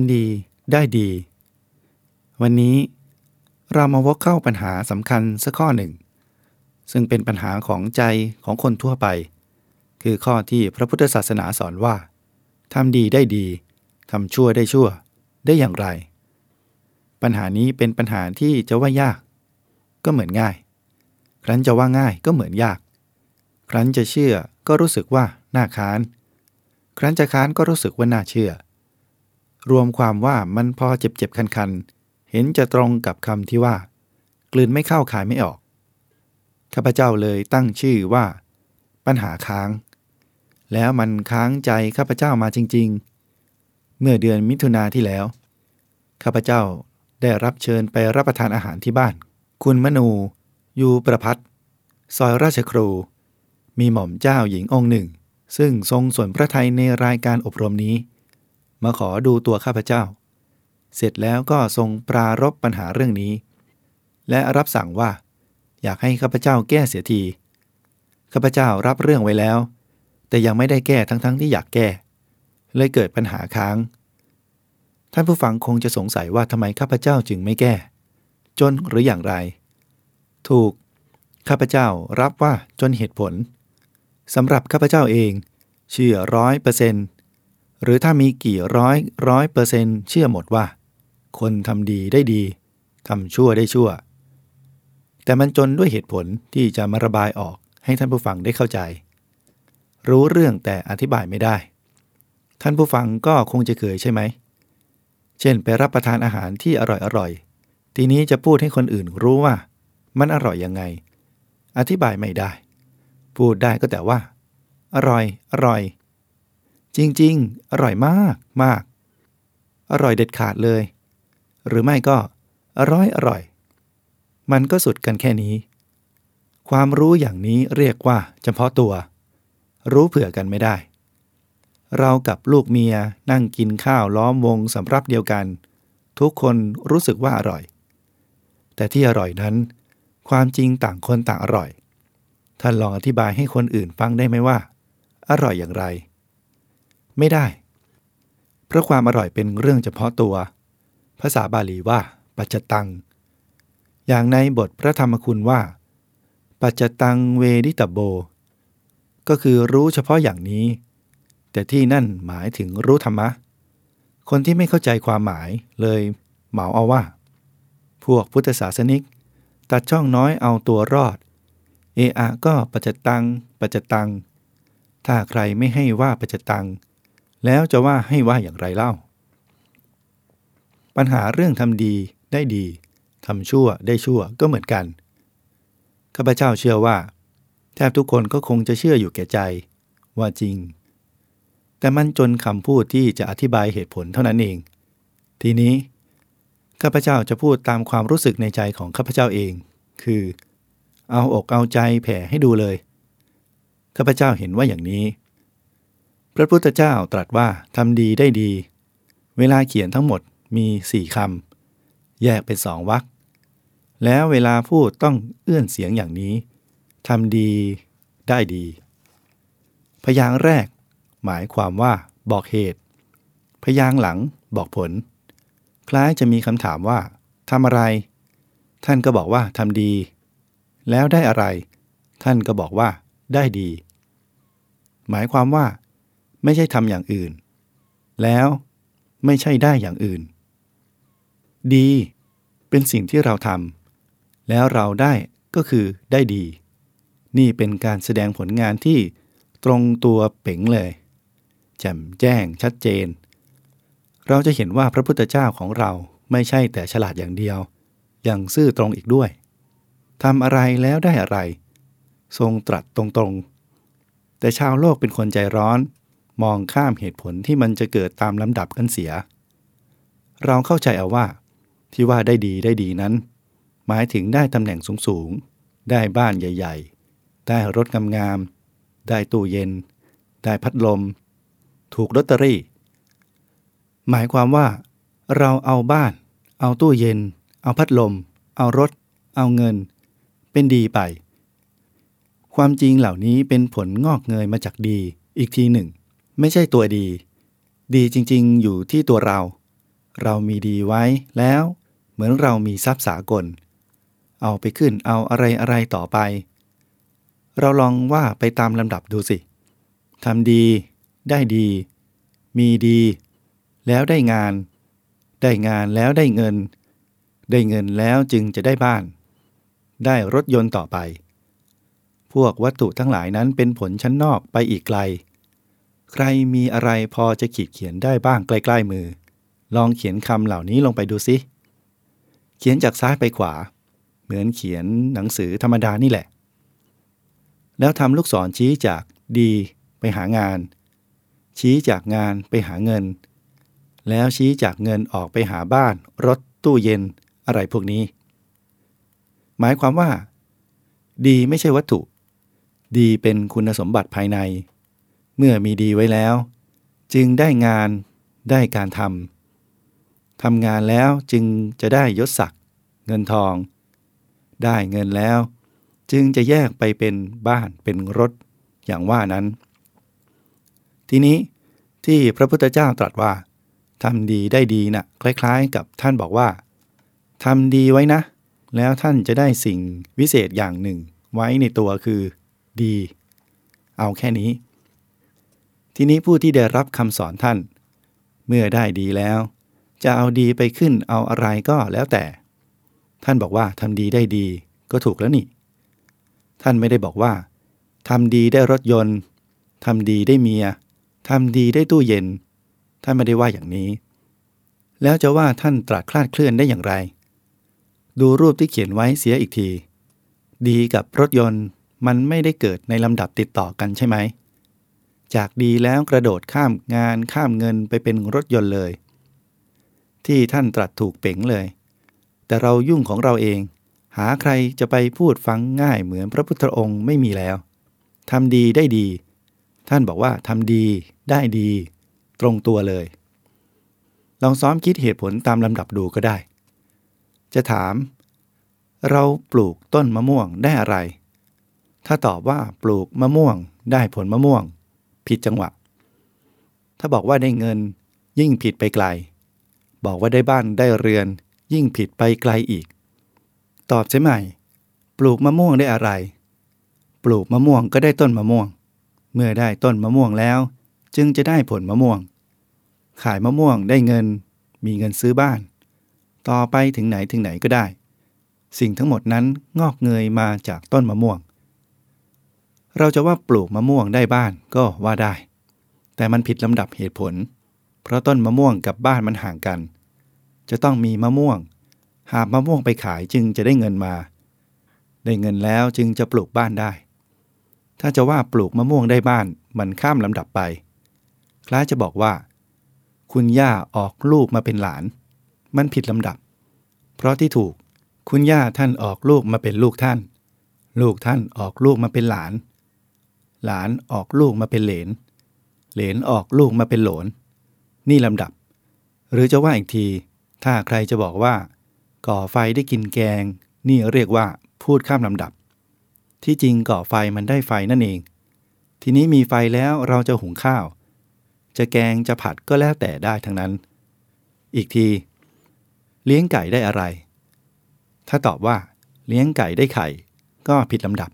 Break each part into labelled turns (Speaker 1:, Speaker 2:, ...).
Speaker 1: ำดีได้ดี วันนี้เรามาวกเข้าปัญหาสำคัญสักข้อหนึ่ง ซึ่งเป็นปัญหาของใจของคนทั่วไป คือข้อที่พระพุทธศาสนาสอนว่าทำดีได้ดีทำชั่วได้ชั่ว ได้อย่างไร ปัญหานี้เป็นปัญหาที่จะว่ายาก ก็เหมือนง่าย ครั้นจะว่าง่ายก็เหมือนยาก ครั้นจะเชื่อก็รู้สึกว่าน่าค้าน ครั้นจะค้านก็รู้สึกว่าน่าเชื่อ รวมความว่ามันพอเจ็บๆคันๆ เห็นจะตรงกับคำที่ว่า กลืนไม่เข้าขายไม่ออก ข้าพเจ้าเลยตั้งชื่อว่า ปัญหาค้าง แล้วมันค้างใจข้าพเจ้ามาจริง ๆ เมื่อเดือนมิถุนาที่แล้ว ข้าพเจ้าได้รับเชิญไปรับประทานอาหารที่บ้าน คุณมนูอยู่ประพัฒซอยราชครู มีหม่อมเจ้าหญิงองค์หนึ่ง ซึ่งทรงส่วนพระไทยในรายการอบรมนี้ มาขอดูตัวข้าพเจ้า เสร็จแล้วก็ทรงปรารบปัญหาเรื่องนี้ และรับสั่งว่า อยากให้ข้าพเจ้าแก้เสียที ข้าพเจ้ารับเรื่องไว้แล้ว แต่ยังไม่ได้แก้ทั้งๆทที่อยากแก้ เลยเกิดปัญหาค้าง ท่านผู้ฟังคงจะสงสัยว่าทำไมข้าพเจ้าจึงไม่แก้ จนหรืออย่างไร ถูก ข้าพเจ้ารับว่าจนเหตุผลสำหรับข้าพเจ้าเอง เชื่อร้อยเปอร์เซนต์ หรือถ้ามีกี่ร้อยร้อยเปอร์เซ็นต์เชื่อหมดว่า คนทำดีได้ดีทำชั่วได้ชั่ว แต่มันจนด้วยเหตุผลที่จะมาระบายออกให้ท่านผู้ฟังได้เข้าใจ รู้เรื่องแต่อธิบายไม่ได้ ท่านผู้ฟังก็คงจะเคยใช่ไหม เช่นไปรับประทานอาหารที่อร่อยๆทีนี้จะพูดให้คนอื่นรู้ว่า มันอร่อยยังไง อธิบายไม่ได้ พูดได้ก็แต่ว่า อร่อย อร่อย จริงๆ อร่อยมากมาก อร่อยเด็ดขาดเลย หรือไม่ก็ อร่อยอร่อย มันก็สุดกันแค่นี้ ความรู้อย่างนี้เรียกว่าเฉพาะตัว รู้เผื่อกันไม่ได้ เรากับลูกเมียนั่งกินข้าวล้อมวงสำรับเดียวกัน ทุกคนรู้สึกว่าอร่อย แต่ที่อร่อยนั้น ความจริงต่างคนต่างอร่อยท่านลองอธิบายให้คนอื่นฟังได้ไหมว่า อร่อยอย่างไร ไม่ได้ เพราะความอร่อยเป็นเรื่องเฉพาะตัว ภาษาบาลีว่า ปัจจตัง อย่างในบทพระธรรมคุณว่า ปัจจตังเวดิตโบ ก็คือรู้เฉพาะอย่างนี้ แต่ที่นั่นหมายถึงรู้ธรรมะ คนที่ไม่เข้าใจความหมายเลยเหมาเอาว่า พวกพุทธศาสนิก ตัดช่องน้อยเอาตัวรอด เออะก็ปัจจตัง ปัจจตัง ถ้าใครไม่ให้ว่าปัจจตัง แล้วจะว่าให้ว่าอย่างไรเล่า ปัญหาเรื่องทำดีได้ดีทำชั่วได้ชั่วก็เหมือนกัน ข้าพเจ้าเชื่อว่า แทบทุกคนก็คงจะเชื่ออยู่แก่ใจ ว่าจริง แต่มันจนคำพูดที่จะอธิบายเหตุผลเท่านั้นเอง ทีนี้ ข้าพเจ้าจะพูดตามความรู้สึกในใจของข้าพเจ้าเอง คือ เอาอกเอาใจแผ่ให้ดูเลย ข้าพเจ้าเห็นว่าอย่างนี้ พระพุทธเจ้าตรัสว่าทำดีได้ดี เวลาเขียนทั้งหมดมีสี่คำแยกเป็นสองวรรคแล้วเวลาพูดต้องเอื้อนเสียงอย่างนี้ทำดีได้ดี พยางแรก หมายความว่า บอกเหตุ พยางหลังบอกผล คล้ายจะมีคำถามว่าทำอะไร ท่านก็บอกว่าทำดี แล้วได้อะไร ท่านก็บอกว่า ได้ดี หมายความว่า ไม่ใช่ทำอย่างอื่น แล้วไม่ใช่ได้อย่างอื่น ดี เป็นสิ่งที่เราทำแล้วเราได้ก็คือได้ดี นี่เป็นการแสดงผลงานที่ตรงตัวเป๋งเลยแจ่มแจ้งชัดเจน เราจะเห็นว่าพระพุทธเจ้าของเราไม่ใช่แต่ฉลาดอย่างเดียว ยังซื่อตรงอีกด้วยทำอะไรแล้วได้อะไร ทรงตรัสตรงๆ แต่ชาวโลกเป็นคนใจร้อน มองข้ามเหตุผลที่มันจะเกิดตามลำดับกันเสีย เราเข้าใจเอาว่า ที่ว่าได้ดีได้ดีนั้น หมายถึงได้ตำแหน่งสูงๆ ได้บ้านใหญ่ ๆ ได้รถงามๆ ได้ตู้เย็น ได้พัดลม ถูกลอตเตอรี่ หมายความว่า เราเอาบ้าน เอาตู้เย็น เอาพัดลม เอารถ เอาเงิน เป็นดีไป ความจริงเหล่านี้เป็นผลงอกเงยมาจากดีอีกทีหนึ่ง ไม่ใช่ตัวดี ดีจริงๆ อยู่ที่ตัวเรา เรามีดีไว้แล้ว เหมือนเรามีทรัพย์สากล เอาไปขึ้นเอาอะไรอะไรต่อไป เราลองว่าไปตามลำดับดูสิทำดี ได้ดี มีดี แล้วได้งาน ได้งานแล้วได้เงิน ได้เงินแล้วจึงจะได้บ้าน ได้รถยนต์ต่อไป พวกวัตถุทั้งหลายนั้นเป็นผลชั้นนอกไปอีกไกล ใครมีอะไรพอจะขีดเขียนได้บ้างใกล้ๆมือ ลองเขียนคำเหล่านี้ลงไปดูสิ เขียนจากซ้ายไปขวา เหมือนเขียนหนังสือธรรมดานี่แหละ แล้วทำลูกศรชี้จากดีไปหางาน ชี้จากงานไปหาเงิน แล้วชี้จากเงินออกไปหาบ้าน รถตู้เย็นอะไรพวกนี้ หมายความว่า ดีไม่ใช่วัตถุ ดีเป็นคุณสมบัติภายใน เมื่อมีดีไว้แล้ว จึงได้งานได้การทำทำงานแล้วจึงจะได้ยศศักดิ์เงินทอง ได้เงินแล้ว จึงจะแยกไปเป็นบ้านเป็นรถอย่างว่านั้น ทีนี้ที่พระพุทธเจ้าตรัสว่าทำดีได้ดีนะ่ะคล้ายๆ กับท่านบอกว่าทำดีไว้นะ แล้วท่านจะได้สิ่งวิเศษอย่างหนึ่ง ไว้ในตัวคือ ดี เอาแค่นี้ ทีนี้ผู้ที่ได้รับคำสอนท่าน เมื่อได้ดีแล้ว จะเอาดีไปขึ้นเอาอะไรก็แล้วแต่ ท่านบอกว่าทำดีได้ดีก็ถูกแล้วนี่ ท่านไม่ได้บอกว่าทำดีได้รถยนต์ทำดีได้เมียทำดีได้ตู้เย็น ท่านไม่ได้ว่าอย่างนี้ แล้วจะว่าท่านตรัสคลาดเคลื่อนได้อย่างไร ดูรูปที่เขียนไว้เสียอีกที ดีกับรถยนต์มันไม่ได้เกิดในลำดับติดต่อกันใช่ไหม จากดีแล้วกระโดดข้ามงานข้ามเงินไปเป็นรถยนต์เลย ที่ท่านตรัสถูกเป๋งเลย แต่เรายุ่งของเราเอง หาใครจะไปพูดฟังง่ายเหมือนพระพุทธองค์ไม่มีแล้วทำดีได้ดี ท่านบอกว่าทำดีได้ดี ตรงตัวเลย ลองซ้อมคิดเหตุผลตามลำดับดูก็ได้ จะถาม เราปลูกต้นมะม่วงได้อะไร ถ้าตอบว่าปลูกมะม่วงได้ผลมะม่วง ผิดจังหวะ ถ้าบอกว่าได้เงินยิ่งผิดไปไกล บอกว่าได้บ้านได้เรือน ยิ่งผิดไปไกลอีก ตอบใช่ไหม ปลูกมะม่วงได้อะไร ปลูกมะม่วงก็ได้ต้นมะม่วง เมื่อได้ต้นมะม่วงแล้ว จึงจะได้ผลมะม่วง ขายมะม่วงได้เงิน มีเงินซื้อบ้าน ต่อไปถึงไหนถึงไหนก็ได้ สิ่งทั้งหมดนั้นงอกเงยมาจากต้นมะม่วง เราจะว่าปลูกมะม่วงได้บ้านก็ว่าได้ แต่มันผิดลำดับเหตุผล เพราะต้นมะม่วงกับบ้านมันห่างกัน จะต้องมีมะม่วง หามะม่วงไปขายจึงจะได้เงินมา ได้เงินแล้วจึงจะปลูกบ้านได้ ถ้าจะว่าปลูกมะม่วงได้บ้านมันข้ามลำดับไป คล้ายจะบอกว่า คุณย่าออกลูกมาเป็นหลาน มันผิดลำดับ เพราะที่ถูกคุณย่าท่านออกลูกมาเป็นลูกท่าน ลูกท่านออกลูกมาเป็นหลาน หลานออกลูกมาเป็นเหลน เหลนออกลูกมาเป็นหลน นี่ลำดับ หรือจะว่าอีกที ถ้าใครจะบอกว่า ก่อไฟได้กินแกง นี่เรียกว่าพูดข้ามลำดับ ที่จริงก่อไฟมันได้ไฟนั่นเอง ทีนี้มีไฟแล้วเราจะหุงข้าว จะแกงจะผัดก็แล้วแต่ได้ทั้งนั้น อีกที เลี้ยงไก่ได้อะไร ถ้าตอบว่า เลี้ยงไก่ได้ไข่ ก็ผิดลำดับ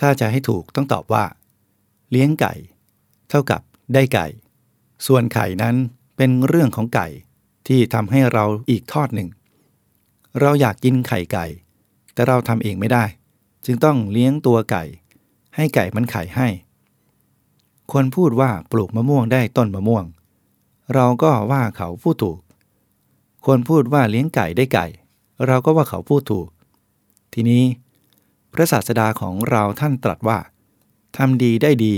Speaker 1: ถ้าจะให้ถูกต้องตอบว่า เลี้ยงไก่ เท่ากับได้ไก่ ส่วนไข่นั้นเป็นเรื่องของไก่ที่ทำให้เราอีกทอดหนึ่ง เราอยากกินไข่ไก่ แต่เราทำเองไม่ได้ จึงต้องเลี้ยงตัวไก่ ให้ไก่มันไข่ให้ คนพูดว่าปลูกมะม่วงได้ต้นมะม่วง เราก็ว่าเขาพูดถูก คนพูดว่าเลี้ยงไก่ได้ไก่ เราก็ว่าเขาพูดถูก ทีนี้ พระศาสดาของเราท่านตรัสว่าทำดีได้ดี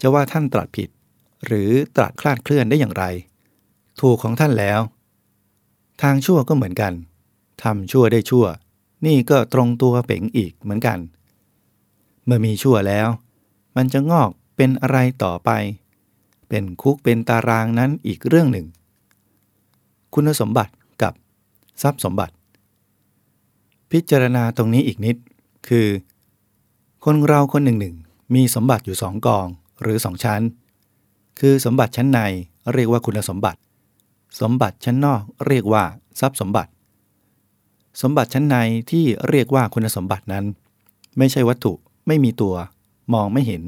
Speaker 1: จะว่าท่านตรัสผิด หรือตรัสคลาดเคลื่อนได้อย่างไร ถูกของท่านแล้ว ทางชั่วก็เหมือนกันทำชั่วได้ชั่ว นี่ก็ตรงตัวเป๋งอีกเหมือนกัน เมื่อมีชั่วแล้ว มันจะงอกเป็นอะไรต่อไป เป็นคุกเป็นตารางนั้นอีกเรื่องหนึ่ง คุณสมบัติกับทรัพย์สมบัติ พิจารณาตรงนี้อีกนิด คือ คนเราคนหนึ่งหนึ่งมีสมบัติอยู่สองกองหรือสองชั้น คือสมบัติชั้นในเรียกว่าคุณสมบัติ สมบัติชั้นนอกเรียกว่าทรัพย์สมบัติ สมบัติชั้นในที่เรียกว่าคุณสมบัตินั้น ไม่ใช่วัตถุไม่มีตัว มองไม่เห็น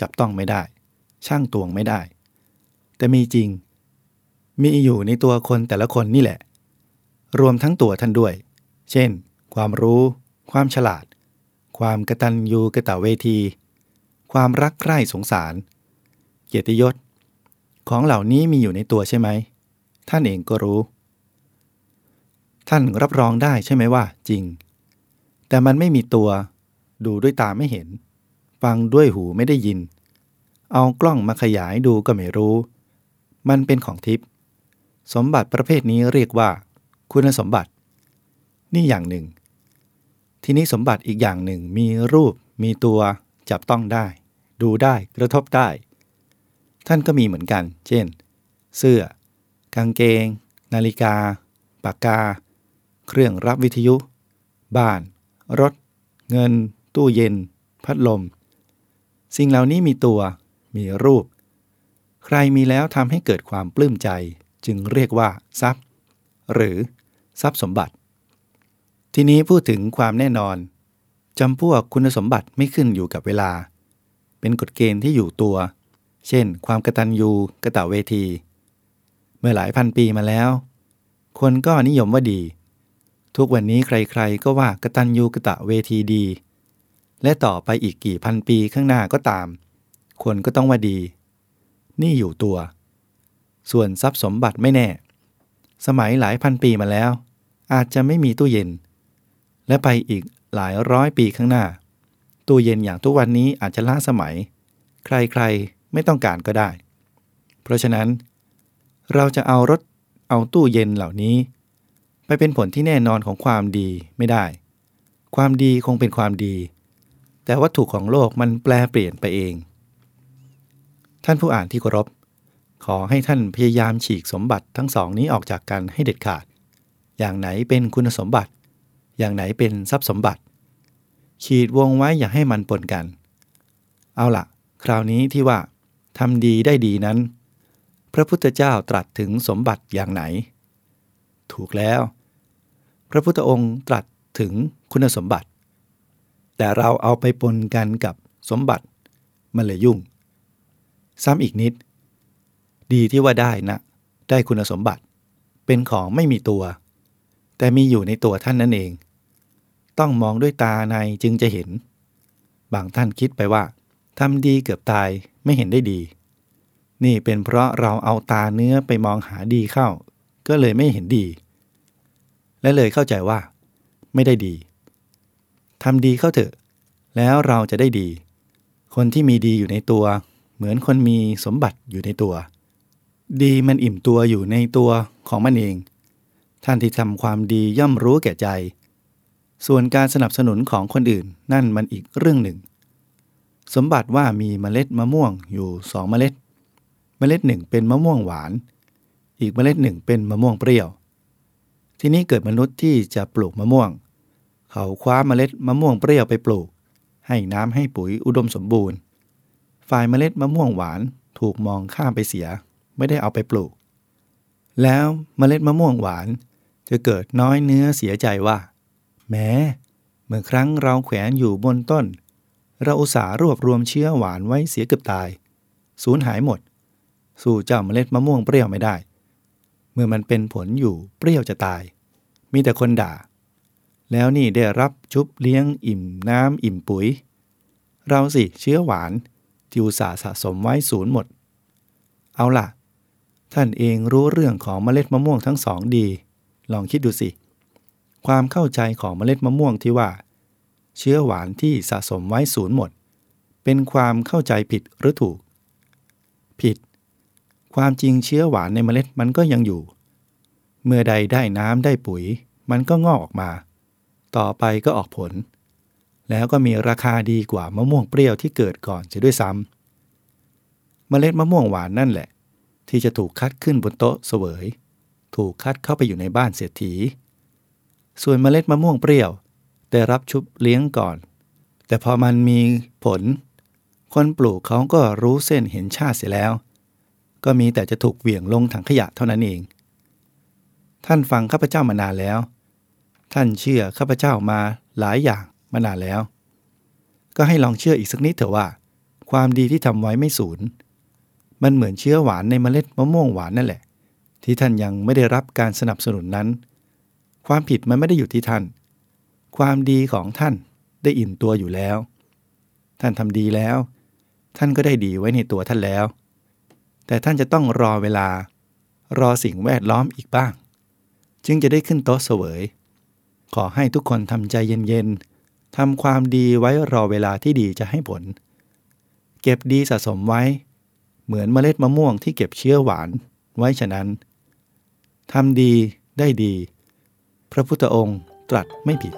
Speaker 1: จับต้องไม่ได้ ช่างตวงไม่ได้ แต่มีจริง มีอยู่ในตัวคนแต่ละคนนี่แหละ รวมทั้งตัวท่านด้วย เช่น ความรู้ ความฉลาด ความกตัญญูกะตะเวที ความรักใคร่สงสาร เกียรติยศ ของเหล่านี้มีอยู่ในตัวใช่ไหม ท่านเองก็รู้ ท่านรับรองได้ใช่ไหมว่า จริง แต่มันไม่มีตัว ดูด้วยตาไม่เห็น ฟังด้วยหูไม่ได้ยิน เอากล้องมาขยายดูก็ไม่รู้ มันเป็นของทิพย์สมบัติประเภทนี้เรียกว่า คุณสมบัติ นี่อย่างหนึ่ง ทีนี้สมบัติอีกอย่างหนึ่งมีรูปมีตัวจับต้องได้ ดูได้กระทบได้ ท่านก็มีเหมือนกัน เช่น เสื้อ กางเกง นาฬิกา ปากกา เครื่องรับวิทยุ บ้าน รถ เงิน ตู้เย็น พัดลม สิ่งเหล่านี้มีตัว มีรูป ใครมีแล้วทำให้เกิดความปลื้มใจ จึงเรียกว่า ทรัพย์ หรือ ทรัพย์สมบัติ ทีนี้พูดถึงความแน่นอนจำพวกคุณสมบัติไม่ขึ้นอยู่กับเวลา เป็นกฎเกณฑ์ที่อยู่ตัว เช่น ความกระตัญญูกระตะเวที เมื่อหลายพันปีมาแล้ว คนก็นิยมว่าดี ทุกวันนี้ใครๆก็ว่ากระตัญญูกระตะเวทีดี และต่อไปอีกกี่พันปีข้างหน้าก็ตาม คนก็ต้องว่าดี นี่อยู่ตัว ส่วนทรัพย์สมบัติไม่แน่ สมัยหลายพันปีมาแล้ว อาจจะไม่มีตู้เย็น และไปอีกหลายร้อยปีข้างหน้า ตู้เย็นอย่างทุกวันนี้อาจจะล้าสมัย ใครๆไม่ต้องการก็ได้ เพราะฉะนั้น เราจะเอารถเอาตู้เย็นเหล่านี้ ไปเป็นผลที่แน่นอนของความดีไม่ได้ ความดีคงเป็นความดี แต่วัตถุของโลกมันแปลเปลี่ยนไปเอง ท่านผู้อ่านที่เคารพขอให้ท่านพยายามฉีกสมบัติทั้งสองนี้ออกจากกันให้เด็ดขาด อย่างไหนเป็นคุณสมบัติ อย่างไหนเป็นทรัพย์สมบัติ ขีดวงไว้อย่าให้มันปนกัน เอาละคราวนี้ที่ว่าทำดีได้ดีนั้น พระพุทธเจ้าตรัสถึงสมบัติอย่างไหน ถูกแล้ว พระพุทธองค์ตรัสถึงคุณสมบัติ แต่เราเอาไปปนกันกับสมบัติมันเลยยุ่ง ซ้ำอีกนิด ดีที่ว่าได้นะ ได้คุณสมบัติ เป็นของไม่มีตัว แต่มีอยู่ในตัวท่านนั่นเอง ต้องมองด้วยตาในจึงจะเห็น บางท่านคิดไปว่าทำดีเกือบตายไม่เห็นได้ดี นี่เป็นเพราะเราเอาตาเนื้อไปมองหาดีเข้า ก็เลยไม่เห็นดี และเลยเข้าใจว่า ไม่ได้ดีทำดีเข้าเถอะ แล้วเราจะได้ดี คนที่มีดีอยู่ในตัว เหมือนคนมีสมบัติอยู่ในตัว ดีมันอิ่มตัวอยู่ในตัวของมันเอง ท่านที่ทำความดีย่อมรู้แก่ใจ ส่วนการสนับสนุนของคนอื่นนั่นมันอีกเรื่องหนึ่ง สมบัติว่ามีเมล็ดมะม่วงอยู่สองเมล็ด เมล็ดหนึ่งเป็นมะม่วงหวาน อีกเมล็ดหนึ่งเป็นมะม่วงเปรี้ยว ทีนี้เกิดมนุษย์ที่จะปลูกมะม่วง เขาคว้าเมล็ดมะม่วงเปรี้ยวไปปลูก ให้น้ำให้ปุ๋ยอุดมสมบูรณ์ ฝ่ายเมล็ดมะม่วงหวานถูกมองข้ามไปเสีย ไม่ได้เอาไปปลูก แล้วเมล็ดมะม่วงหวานจะเกิดน้อยเนื้อเสียใจว่า แม้เมื่อครั้งเราแขวนอยู่บนต้น เราอุตส่าห์รวบรวมเชื้อหวานไว้เสียเกือบตาย สูญหายหมด สู่เจ้าเมล็ดมะม่วงเปรี้ยวไม่ได้ เมื่อมันเป็นผลอยู่เปรี้ยวจะตาย มีแต่คนด่า แล้วนี่ได้รับชุบเลี้ยงอิ่มน้ำอิ่มปุ๋ย เราสิเชื้อหวานที่อุตส่าห์สะสมไว้ศูนย์หมด เอาล่ะ ท่านเองรู้เรื่องของเมล็ดมะม่วงทั้งสองดี ลองคิดดูสิ ความเข้าใจของเมล็ดมะม่วงที่ว่า เชื้อหวานที่สะสมไว้ศูนย์หมด เป็นความเข้าใจผิดหรือถูก ผิด ความจริงเชื้อหวานในเมล็ดมันก็ยังอยู่ เมื่อใดได้น้ำได้ปุ๋ย มันก็งอกออกมา ต่อไปก็ออกผล แล้วก็มีราคาดีกว่ามะม่วงเปรี้ยวที่เกิดก่อนจะด้วยซ้ำเมล็ดมะม่วงหวานนั่นแหละ ที่จะถูกคัดขึ้นบนโต๊ะเสวย ถูกคัดเข้าไปอยู่ในบ้านเศรษฐี ส่วนเมล็ดมะม่วงเปรี้ยว ได้รับชุบเลี้ยงก่อน แต่พอมันมีผล คนปลูกเขาก็รู้เส้นเห็นชาติเสียแล้ว ก็มีแต่จะถูกเหวี่ยงลงถังขยะเท่านั้นเอง ท่านฟังข้าพเจ้ามานานแล้ว ท่านเชื่อข้าพเจ้ามาหลายอย่างมานานแล้ว ก็ให้ลองเชื่ออีกสักนิดเถอะว่า ความดีที่ทำไว้ไม่สูญมันเหมือนเชื้อหวานในเมล็ดมะม่วงหวานนั่นแหละ ที่ท่านยังไม่ได้รับการสนับสนุนนั้น ความผิดมันไม่ได้อยู่ที่ท่าน ความดีของท่านได้อิ่มตัวอยู่แล้ว ท่านทำดีแล้ว ท่านก็ได้ดีไว้ในตัวท่านแล้ว แต่ท่านจะต้องรอเวลา รอสิ่งแวดล้อมอีกบ้าง จึงจะได้ขึ้นโต๊ะเสวย ขอให้ทุกคนทำใจเย็นๆทำความดีไว้รอเวลาที่ดีจะให้ผล เก็บดีสะสมไว้ เหมือนเมล็ดมะม่วงที่เก็บเชื้อหวานไว้ฉะนั้นทำดีได้ดี ระพุทธองค์ตรัสไม่ผิด